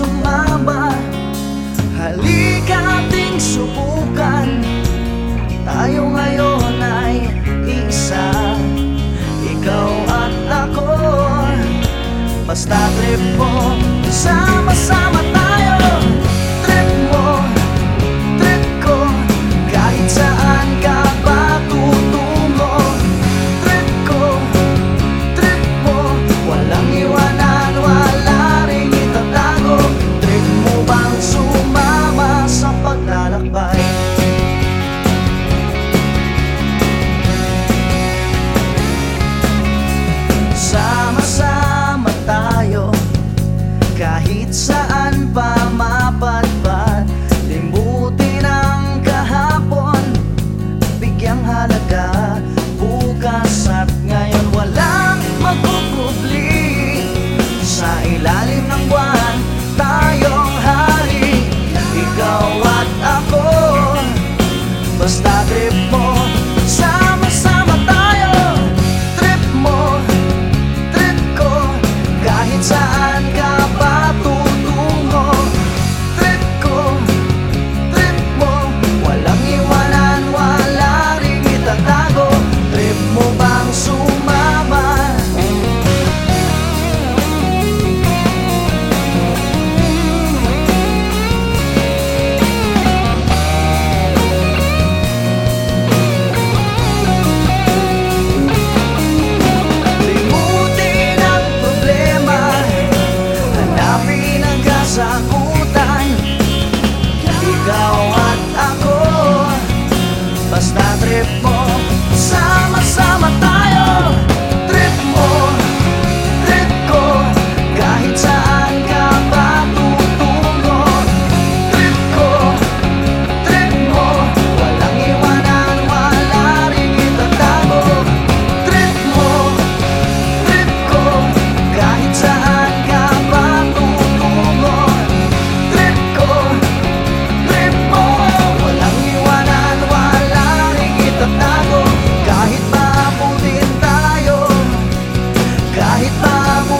sumama. Halika ating subukan. Tayo ngayon ay isa. Ikaw at ako. Basta trip mo Sama-sama tayo saan pa mapatpat Limbutin ang kahapon, bigyang halaga Bukas at ngayon walang magkukubli Sa ilalim ng buwan, tayong hari Ikaw at ako, basta trip mo saan ka amor.